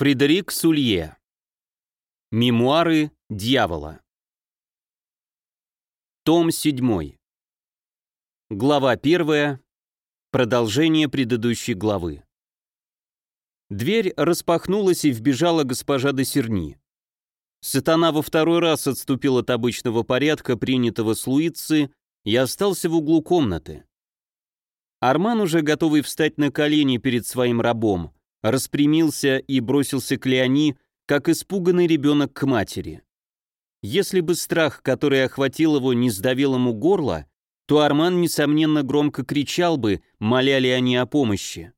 Фредерик Сулье. Мемуары дьявола. Том 7. Глава 1. Продолжение предыдущей главы. Дверь распахнулась и вбежала госпожа де Серни. Сатана во второй раз отступил от обычного порядка, принятого с Луицы, и остался в углу комнаты. Арман, уже готовый встать на колени перед своим рабом, распрямился и бросился к Леони, как испуганный ребенок к матери. Если бы страх, который охватил его, не сдавил ему горло, то Арман, несомненно, громко кричал бы, моля Леони о помощи.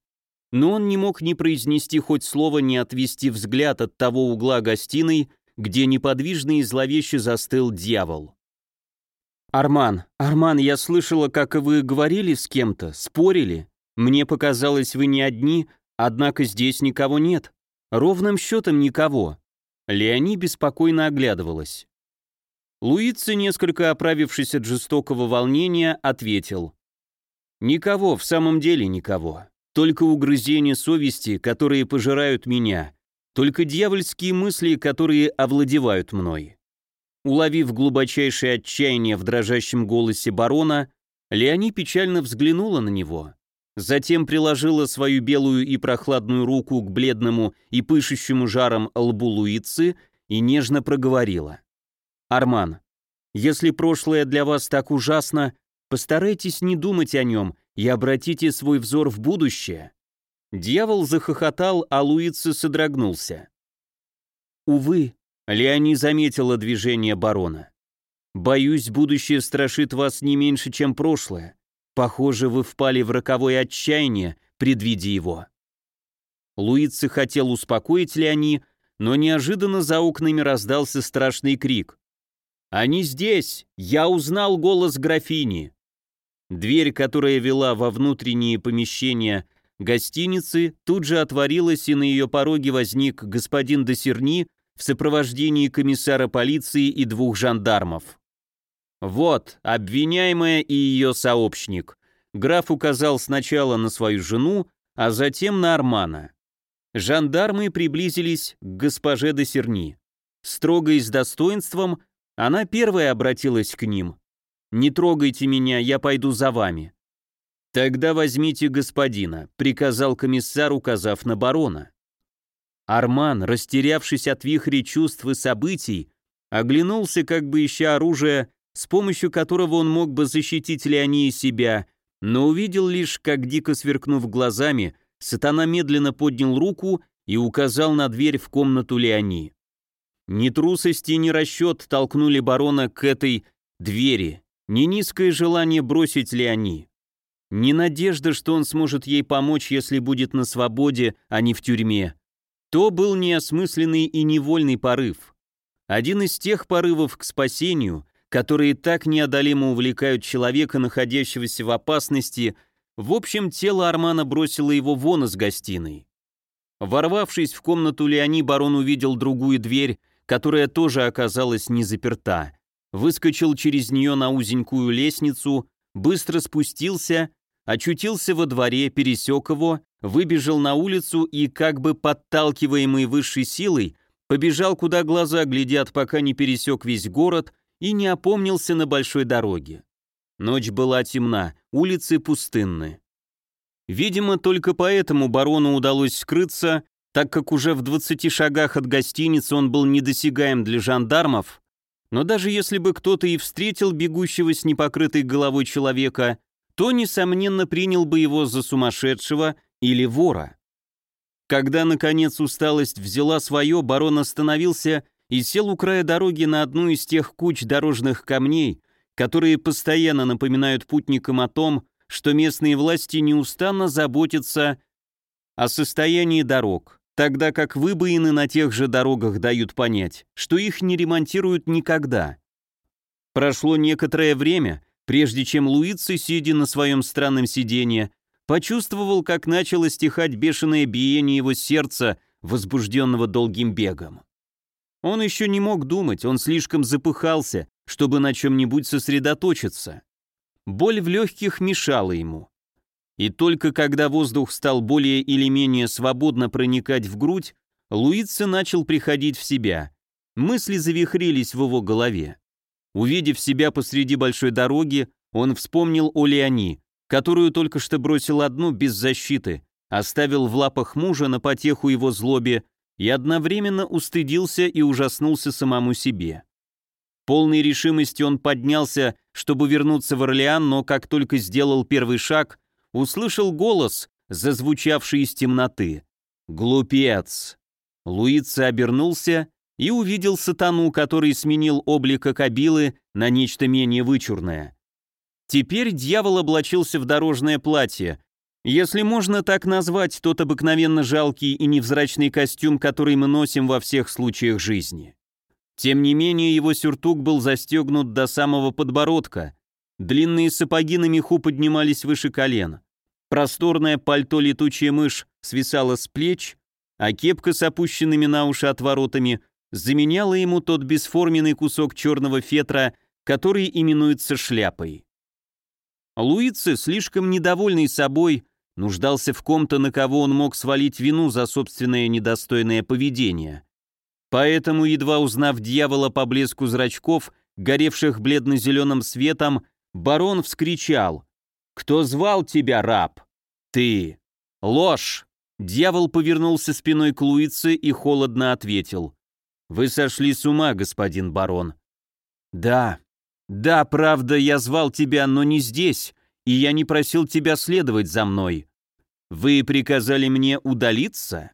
Но он не мог ни произнести хоть слово, ни отвести взгляд от того угла гостиной, где неподвижно и зловеще застыл дьявол. «Арман, Арман, я слышала, как вы говорили с кем-то, спорили. Мне показалось, вы не одни, Однако здесь никого нет. Ровным счетом никого. Леони беспокойно оглядывалась. Луица, несколько оправившись от жестокого волнения, ответил. «Никого, в самом деле никого. Только угрызения совести, которые пожирают меня. Только дьявольские мысли, которые овладевают мной». Уловив глубочайшее отчаяние в дрожащем голосе барона, Леони печально взглянула на него. Затем приложила свою белую и прохладную руку к бледному и пышущему жаром лбу Луицы и нежно проговорила. «Арман, если прошлое для вас так ужасно, постарайтесь не думать о нем и обратите свой взор в будущее». Дьявол захохотал, а Луица содрогнулся. «Увы», — Леони заметила движение барона. «Боюсь, будущее страшит вас не меньше, чем прошлое. Похоже, вы впали в роковое отчаяние, предвидя его. Луица хотел успокоить Леони, но неожиданно за окнами раздался страшный крик. «Они здесь! Я узнал голос графини!» Дверь, которая вела во внутренние помещения гостиницы, тут же отворилась, и на ее пороге возник господин Досерни в сопровождении комиссара полиции и двух жандармов. «Вот, обвиняемая и ее сообщник». Граф указал сначала на свою жену, а затем на Армана. Жандармы приблизились к госпоже де Серни. Строго и с достоинством она первая обратилась к ним. «Не трогайте меня, я пойду за вами». «Тогда возьмите господина», — приказал комиссар, указав на барона. Арман, растерявшись от вихря чувств и событий, оглянулся, как бы ища оружие, с помощью которого он мог бы защитить Леони и себя, но увидел лишь, как дико сверкнув глазами, сатана медленно поднял руку и указал на дверь в комнату Леони. Ни трусости, ни расчет толкнули барона к этой двери, ни низкое желание бросить Леони. Ни надежда, что он сможет ей помочь, если будет на свободе, а не в тюрьме. То был неосмысленный и невольный порыв. Один из тех порывов к спасению, которые так неодолимо увлекают человека, находящегося в опасности, в общем, тело Армана бросило его вон из гостиной. Ворвавшись в комнату Леони, барон увидел другую дверь, которая тоже оказалась не заперта. Выскочил через нее на узенькую лестницу, быстро спустился, очутился во дворе, пересек его, выбежал на улицу и, как бы подталкиваемый высшей силой, побежал, куда глаза глядят, пока не пересек весь город и не опомнился на большой дороге. Ночь была темна, улицы пустынны. Видимо, только поэтому барону удалось скрыться, так как уже в 20 шагах от гостиницы он был недосягаем для жандармов, но даже если бы кто-то и встретил бегущего с непокрытой головой человека, то, несомненно, принял бы его за сумасшедшего или вора. Когда, наконец, усталость взяла свое, барон остановился и сел у края дороги на одну из тех куч дорожных камней, которые постоянно напоминают путникам о том, что местные власти неустанно заботятся о состоянии дорог, тогда как выбоины на тех же дорогах дают понять, что их не ремонтируют никогда. Прошло некоторое время, прежде чем Луици, сидя на своем странном сиденье, почувствовал, как начало стихать бешеное биение его сердца, возбужденного долгим бегом. Он еще не мог думать, он слишком запыхался, чтобы на чем-нибудь сосредоточиться. Боль в легких мешала ему. И только когда воздух стал более или менее свободно проникать в грудь, Луица начал приходить в себя. Мысли завихрились в его голове. Увидев себя посреди большой дороги, он вспомнил о Леони, которую только что бросил одну без защиты, оставил в лапах мужа на потеху его злобе и одновременно устыдился и ужаснулся самому себе. Полной решимости он поднялся, чтобы вернуться в Орлеан, но как только сделал первый шаг, услышал голос, зазвучавший из темноты. «Глупец!» Луица обернулся и увидел сатану, который сменил облика кабилы на нечто менее вычурное. Теперь дьявол облачился в дорожное платье, если можно так назвать тот обыкновенно жалкий и невзрачный костюм, который мы носим во всех случаях жизни. Тем не менее, его сюртук был застегнут до самого подбородка, длинные сапоги на меху поднимались выше колен, просторное пальто летучая мышь свисало с плеч, а кепка с опущенными на уши отворотами заменяла ему тот бесформенный кусок черного фетра, который именуется шляпой. Луице, слишком недовольный собой, нуждался в ком-то, на кого он мог свалить вину за собственное недостойное поведение. Поэтому, едва узнав дьявола по блеску зрачков, горевших бледно-зеленым светом, барон вскричал «Кто звал тебя, раб?» «Ты!» «Ложь!» Дьявол повернулся спиной к Луице и холодно ответил «Вы сошли с ума, господин барон». «Да, да, правда, я звал тебя, но не здесь, и я не просил тебя следовать за мной. Вы приказали мне удалиться?»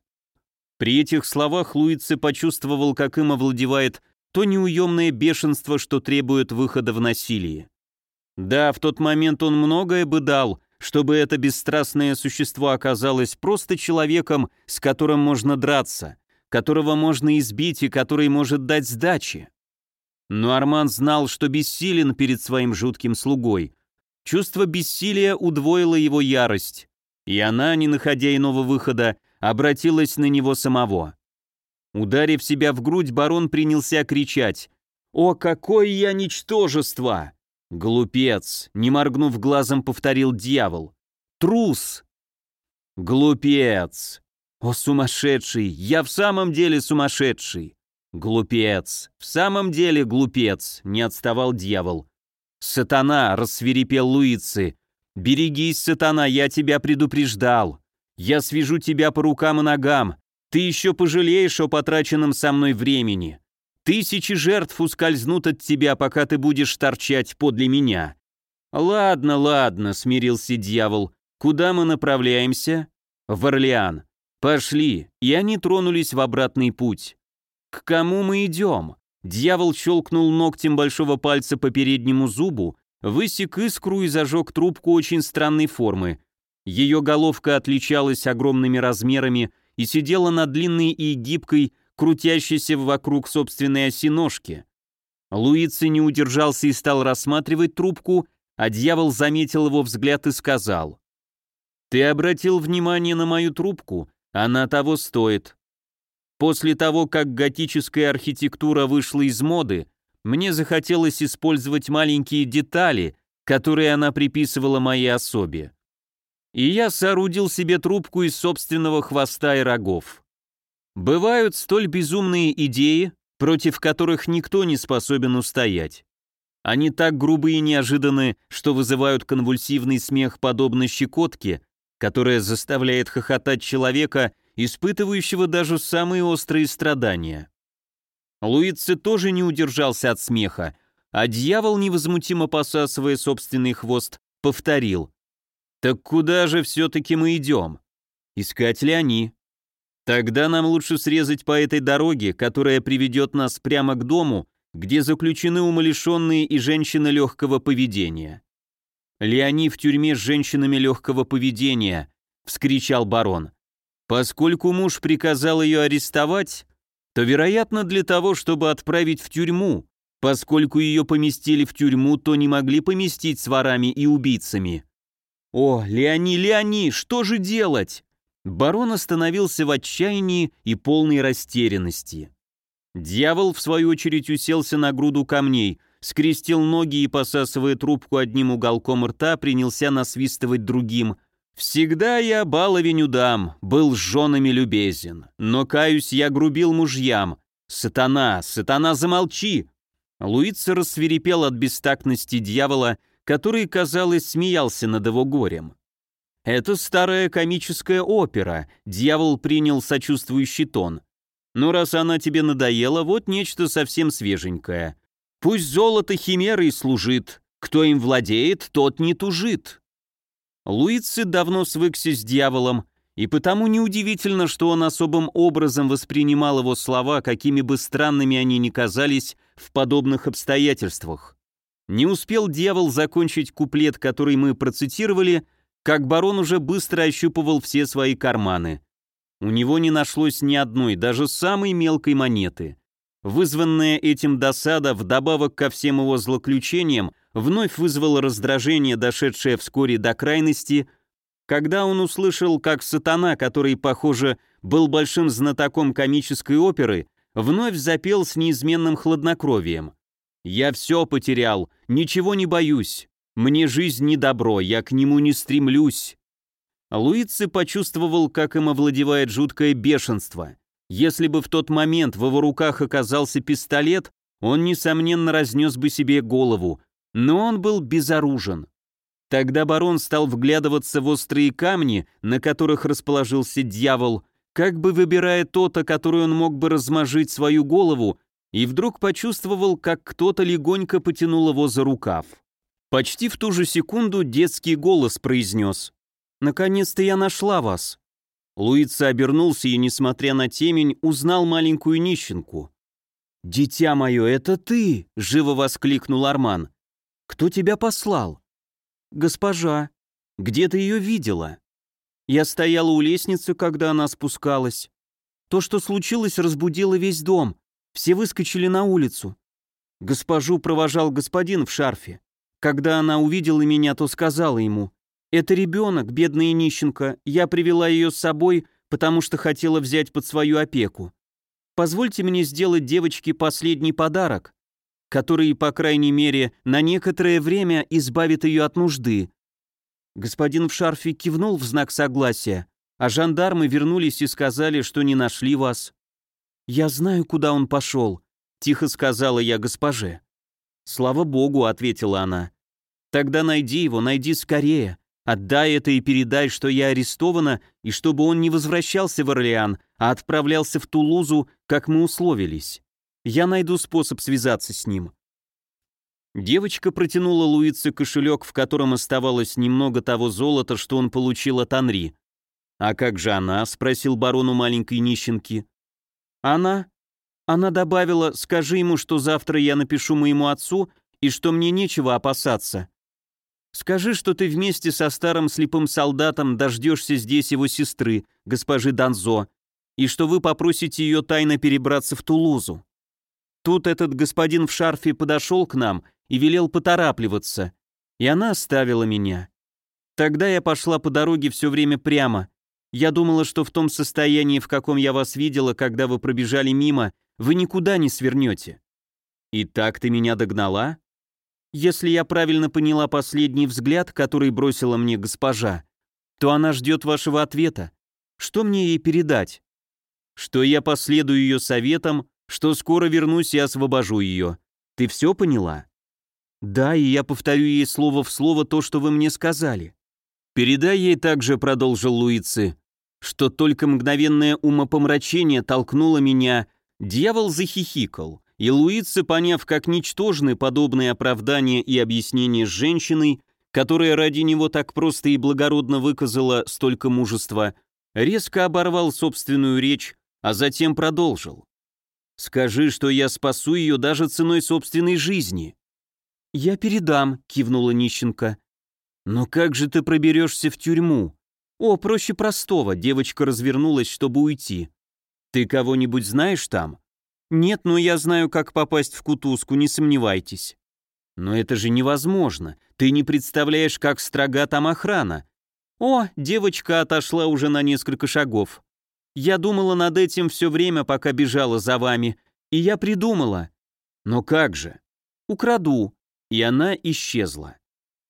При этих словах Луице почувствовал, как им овладевает то неуемное бешенство, что требует выхода в насилие. Да, в тот момент он многое бы дал, чтобы это бесстрастное существо оказалось просто человеком, с которым можно драться, которого можно избить и который может дать сдачи. Но Арман знал, что бессилен перед своим жутким слугой, Чувство бессилия удвоило его ярость, и она, не находя иного выхода, обратилась на него самого. Ударив себя в грудь, барон принялся кричать «О, какое я ничтожество!» «Глупец!» — не моргнув глазом, повторил дьявол. «Трус!» «Глупец!» «О, сумасшедший! Я в самом деле сумасшедший!» «Глупец! В самом деле глупец!» — не отставал дьявол. «Сатана!» — рассверепел Луицы. «Берегись, сатана, я тебя предупреждал. Я свяжу тебя по рукам и ногам. Ты еще пожалеешь о потраченном со мной времени. Тысячи жертв ускользнут от тебя, пока ты будешь торчать подле меня». «Ладно, ладно», — смирился дьявол. «Куда мы направляемся?» «В Орлеан. Пошли». И они тронулись в обратный путь. «К кому мы идем?» Дьявол щелкнул ногтем большого пальца по переднему зубу, высек искру и зажег трубку очень странной формы. Ее головка отличалась огромными размерами и сидела на длинной и гибкой, крутящейся вокруг собственной оси ножки. Луици не удержался и стал рассматривать трубку, а дьявол заметил его взгляд и сказал. «Ты обратил внимание на мою трубку? Она того стоит. После того, как готическая архитектура вышла из моды, мне захотелось использовать маленькие детали, которые она приписывала моей особе. И я соорудил себе трубку из собственного хвоста и рогов. Бывают столь безумные идеи, против которых никто не способен устоять. Они так грубы и неожиданны, что вызывают конвульсивный смех подобно щекотке, которая заставляет хохотать человека, испытывающего даже самые острые страдания. Луице тоже не удержался от смеха, а дьявол, невозмутимо посасывая собственный хвост, повторил. «Так куда же все-таки мы идем? Искать ли они? Тогда нам лучше срезать по этой дороге, которая приведет нас прямо к дому, где заключены умалишенные и женщины легкого поведения». «Леони в тюрьме с женщинами легкого поведения», — вскричал барон. Поскольку муж приказал ее арестовать, то, вероятно, для того, чтобы отправить в тюрьму. Поскольку ее поместили в тюрьму, то не могли поместить с ворами и убийцами. «О, Леони, Леони, что же делать?» Барон остановился в отчаянии и полной растерянности. Дьявол, в свою очередь, уселся на груду камней, скрестил ноги и, посасывая трубку одним уголком рта, принялся насвистывать другим – Всегда я баловень дам, был с женами любезен, но, каюсь, я грубил мужьям. Сатана, сатана, замолчи!» Луица рассверепел от бестактности дьявола, который, казалось, смеялся над его горем. «Это старая комическая опера», — дьявол принял сочувствующий тон. «Но раз она тебе надоела, вот нечто совсем свеженькое. Пусть золото химерой служит, кто им владеет, тот не тужит». Луици давно свыкся с дьяволом, и потому неудивительно, что он особым образом воспринимал его слова, какими бы странными они ни казались в подобных обстоятельствах. Не успел дьявол закончить куплет, который мы процитировали, как барон уже быстро ощупывал все свои карманы. У него не нашлось ни одной, даже самой мелкой монеты. Вызванная этим досада, вдобавок ко всем его злоключениям, вновь вызвало раздражение, дошедшее вскоре до крайности, когда он услышал, как сатана, который, похоже, был большим знатоком комической оперы, вновь запел с неизменным хладнокровием. «Я все потерял, ничего не боюсь, мне жизнь не добро, я к нему не стремлюсь». Луици почувствовал, как им овладевает жуткое бешенство. Если бы в тот момент в его руках оказался пистолет, он, несомненно, разнес бы себе голову, но он был безоружен. Тогда барон стал вглядываться в острые камни, на которых расположился дьявол, как бы выбирая тот, о который он мог бы размажить свою голову, и вдруг почувствовал, как кто-то легонько потянул его за рукав. Почти в ту же секунду детский голос произнес «Наконец-то я нашла вас». Луица обернулся и, несмотря на темень, узнал маленькую нищенку. «Дитя мое, это ты!» — живо воскликнул Арман. «Кто тебя послал?» «Госпожа. Где ты ее видела?» «Я стояла у лестницы, когда она спускалась. То, что случилось, разбудило весь дом. Все выскочили на улицу. Госпожу провожал господин в шарфе. Когда она увидела меня, то сказала ему, «Это ребенок, бедная нищенка, я привела ее с собой, потому что хотела взять под свою опеку. Позвольте мне сделать девочке последний подарок который, по крайней мере, на некоторое время избавит ее от нужды. Господин в шарфе кивнул в знак согласия, а жандармы вернулись и сказали, что не нашли вас. «Я знаю, куда он пошел», — тихо сказала я госпоже. «Слава богу», — ответила она. «Тогда найди его, найди скорее. Отдай это и передай, что я арестована, и чтобы он не возвращался в Орлеан, а отправлялся в Тулузу, как мы условились». Я найду способ связаться с ним». Девочка протянула Луице кошелек, в котором оставалось немного того золота, что он получил от Анри. «А как же она?» — спросил барон у маленькой нищенки. «Она?» Она добавила, «Скажи ему, что завтра я напишу моему отцу и что мне нечего опасаться. Скажи, что ты вместе со старым слепым солдатом дождешься здесь его сестры, госпожи Данзо, и что вы попросите ее тайно перебраться в Тулузу. Тут этот господин в шарфе подошел к нам и велел поторапливаться, и она оставила меня. Тогда я пошла по дороге все время прямо. Я думала, что в том состоянии, в каком я вас видела, когда вы пробежали мимо, вы никуда не свернете. И так ты меня догнала? Если я правильно поняла последний взгляд, который бросила мне госпожа, то она ждет вашего ответа. Что мне ей передать? Что я последую ее советам, что скоро вернусь и освобожу ее. Ты все поняла? Да, и я повторю ей слово в слово то, что вы мне сказали. Передай ей также, продолжил Луицы, что только мгновенное умопомрачение толкнуло меня, дьявол захихикал, и Луицы, поняв, как ничтожны подобные оправдания и объяснения с женщиной, которая ради него так просто и благородно выказала столько мужества, резко оборвал собственную речь, а затем продолжил. Скажи, что я спасу ее даже ценой собственной жизни». «Я передам», — кивнула нищенка. «Но как же ты проберешься в тюрьму?» «О, проще простого», — девочка развернулась, чтобы уйти. «Ты кого-нибудь знаешь там?» «Нет, но я знаю, как попасть в кутузку, не сомневайтесь». «Но это же невозможно. Ты не представляешь, как строга там охрана». «О, девочка отошла уже на несколько шагов. Я думала над этим все время, пока бежала за вами, и я придумала. Но как же? Украду. И она исчезла.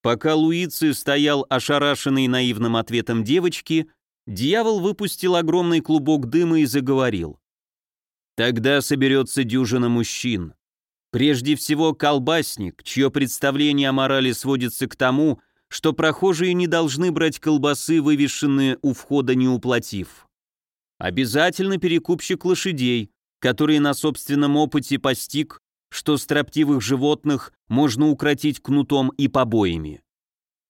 Пока Луици стоял ошарашенный наивным ответом девочки, дьявол выпустил огромный клубок дыма и заговорил. Тогда соберется дюжина мужчин. Прежде всего колбасник, чье представление о морали сводится к тому, что прохожие не должны брать колбасы, вывешенные у входа не уплатив. Обязательно перекупщик лошадей, который на собственном опыте постиг, что строптивых животных можно укротить кнутом и побоями.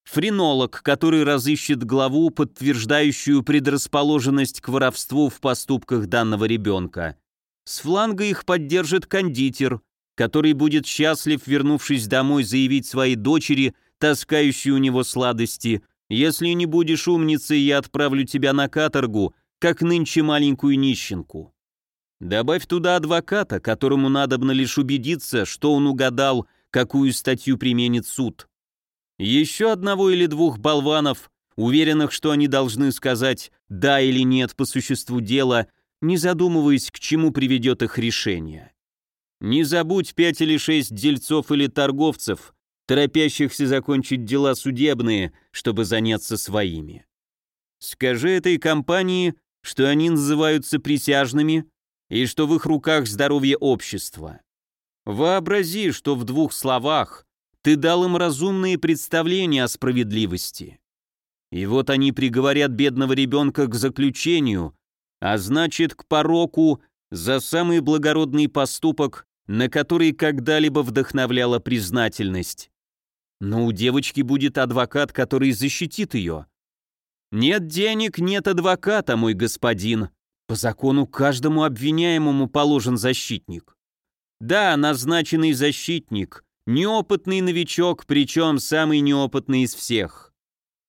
Френолог, который разыщет главу, подтверждающую предрасположенность к воровству в поступках данного ребенка. С фланга их поддержит кондитер, который будет счастлив, вернувшись домой, заявить своей дочери, таскающей у него сладости, «Если не будешь умницей, я отправлю тебя на каторгу, как нынче маленькую нищенку». Добавь туда адвоката, которому надобно лишь убедиться, что он угадал, какую статью применит суд. Еще одного или двух болванов, уверенных, что они должны сказать «да» или «нет» по существу дела, не задумываясь, к чему приведет их решение. Не забудь пять или шесть дельцов или торговцев, торопящихся закончить дела судебные, чтобы заняться своими. Скажи этой компании, что они называются присяжными и что в их руках здоровье общества. Вообрази, что в двух словах ты дал им разумные представления о справедливости. И вот они приговорят бедного ребенка к заключению, а значит, к пороку за самый благородный поступок, на который когда-либо вдохновляла признательность. Но у девочки будет адвокат, который защитит ее. Нет денег, нет адвоката, мой господин. По закону каждому обвиняемому положен защитник. Да, назначенный защитник, неопытный новичок, причем самый неопытный из всех.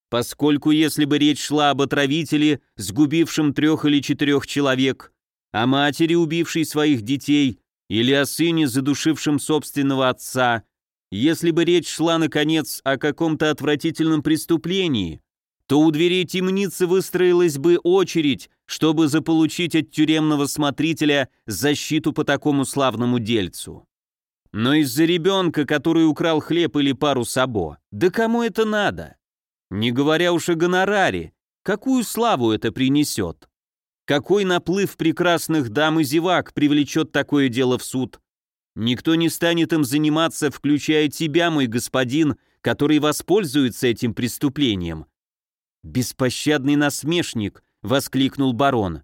Поскольку если бы речь шла об отравителе, сгубившем трех или четырех человек, о матери, убившей своих детей, или о сыне, задушившем собственного отца, если бы речь шла, наконец, о каком-то отвратительном преступлении, то у дверей темницы выстроилась бы очередь, чтобы заполучить от тюремного смотрителя защиту по такому славному дельцу. Но из-за ребенка, который украл хлеб или пару сабо, да кому это надо? Не говоря уж о гонораре, какую славу это принесет? Какой наплыв прекрасных дам и зевак привлечет такое дело в суд? Никто не станет им заниматься, включая тебя, мой господин, который воспользуется этим преступлением, «Беспощадный насмешник!» — воскликнул барон.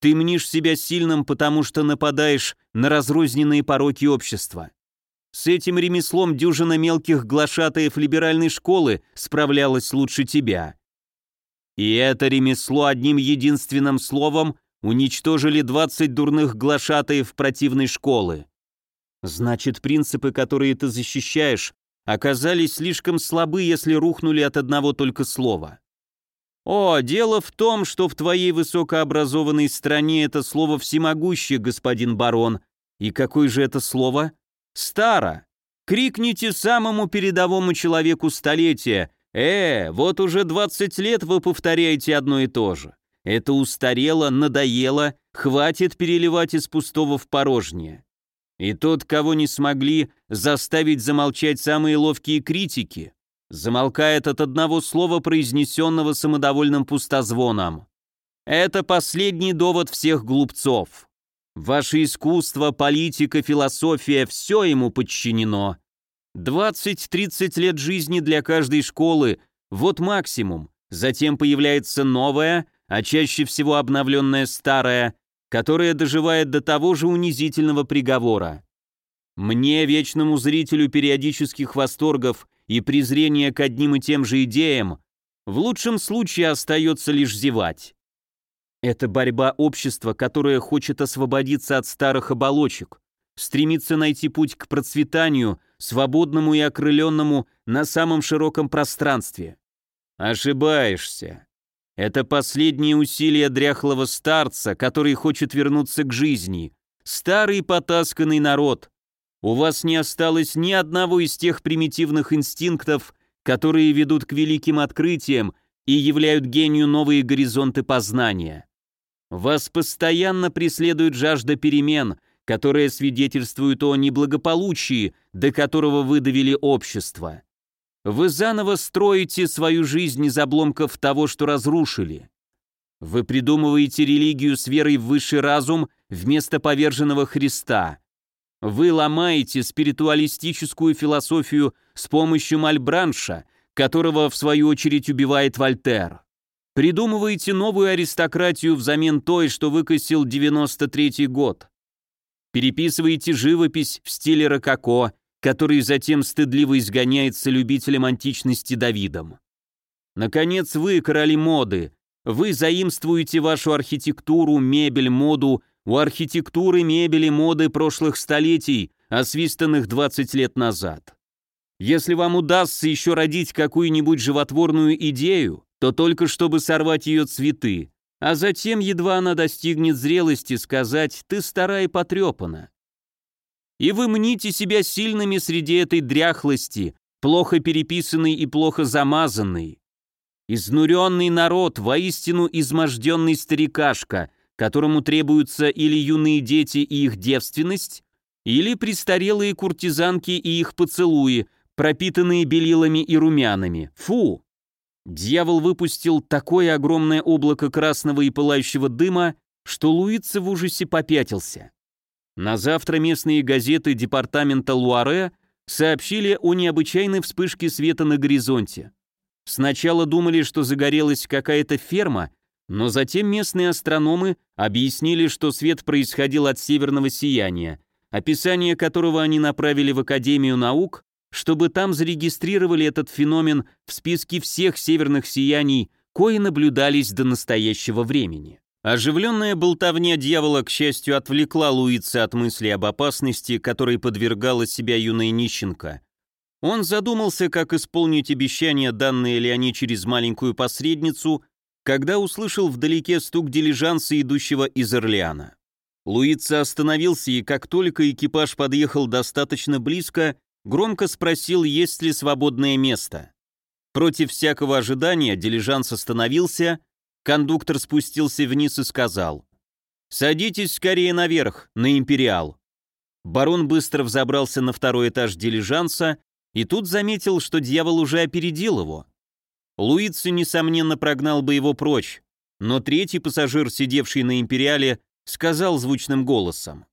«Ты мнишь себя сильным, потому что нападаешь на разрозненные пороки общества. С этим ремеслом дюжина мелких глашатаев либеральной школы справлялась лучше тебя. И это ремесло одним единственным словом уничтожили 20 дурных глашатаев противной школы. Значит, принципы, которые ты защищаешь, оказались слишком слабы, если рухнули от одного только слова. «О, дело в том, что в твоей высокообразованной стране это слово всемогущее, господин барон. И какое же это слово? Старо. Крикните самому передовому человеку столетия. Э, вот уже 20 лет вы повторяете одно и то же. Это устарело, надоело, хватит переливать из пустого в порожнее. И тот, кого не смогли заставить замолчать самые ловкие критики, замолкает от одного слова, произнесенного самодовольным пустозвоном. Это последний довод всех глупцов. Ваше искусство, политика, философия – все ему подчинено. 20-30 лет жизни для каждой школы – вот максимум. Затем появляется новая, а чаще всего обновленная старая, которая доживает до того же унизительного приговора. Мне, вечному зрителю периодических восторгов и презрения к одним и тем же идеям, в лучшем случае остается лишь зевать. Это борьба общества, которое хочет освободиться от старых оболочек, стремится найти путь к процветанию, свободному и окрыленному на самом широком пространстве. Ошибаешься. Это последние усилия дряхлого старца, который хочет вернуться к жизни. Старый потасканный народ, у вас не осталось ни одного из тех примитивных инстинктов, которые ведут к великим открытиям и являют гению новые горизонты познания. Вас постоянно преследует жажда перемен, которая свидетельствует о неблагополучии, до которого вы довели общество. Вы заново строите свою жизнь из обломков того, что разрушили. Вы придумываете религию с верой в высший разум вместо поверженного Христа. Вы ломаете спиритуалистическую философию с помощью Мальбранша, которого в свою очередь убивает Вольтер. Придумываете новую аристократию взамен той, что выкосил 93-й год. Переписываете живопись в стиле рококо, который затем стыдливо изгоняется любителем античности Давидом. Наконец вы, короли моды, вы заимствуете вашу архитектуру, мебель, моду у архитектуры, мебели, моды прошлых столетий, освистанных 20 лет назад. Если вам удастся еще родить какую-нибудь животворную идею, то только чтобы сорвать ее цветы, а затем, едва она достигнет зрелости, сказать «ты стара и потрепана». И вы мните себя сильными среди этой дряхлости, плохо переписанной и плохо замазанной. Изнуренный народ, воистину изможденный старикашка, которому требуются или юные дети и их девственность, или престарелые куртизанки и их поцелуи, пропитанные белилами и румянами. Фу! Дьявол выпустил такое огромное облако красного и пылающего дыма, что Луица в ужасе попятился. На завтра местные газеты департамента Луаре сообщили о необычайной вспышке света на горизонте. Сначала думали, что загорелась какая-то ферма, но затем местные астрономы объяснили, что свет происходил от северного сияния, описание которого они направили в Академию наук, чтобы там зарегистрировали этот феномен в списке всех северных сияний, кои наблюдались до настоящего времени. Оживленная болтовня дьявола, к счастью, отвлекла Луица от мысли об опасности, которой подвергала себя юная нищенка. Он задумался, как исполнить обещания, данные Леони через маленькую посредницу, когда услышал вдалеке стук дилижанса, идущего из Орлеана. Луица остановился, и как только экипаж подъехал достаточно близко, громко спросил, есть ли свободное место. Против всякого ожидания дилижанс остановился, Кондуктор спустился вниз и сказал, «Садитесь скорее наверх, на Империал». Барон быстро взобрался на второй этаж дилижанса и тут заметил, что дьявол уже опередил его. Луици, несомненно, прогнал бы его прочь, но третий пассажир, сидевший на Империале, сказал звучным голосом,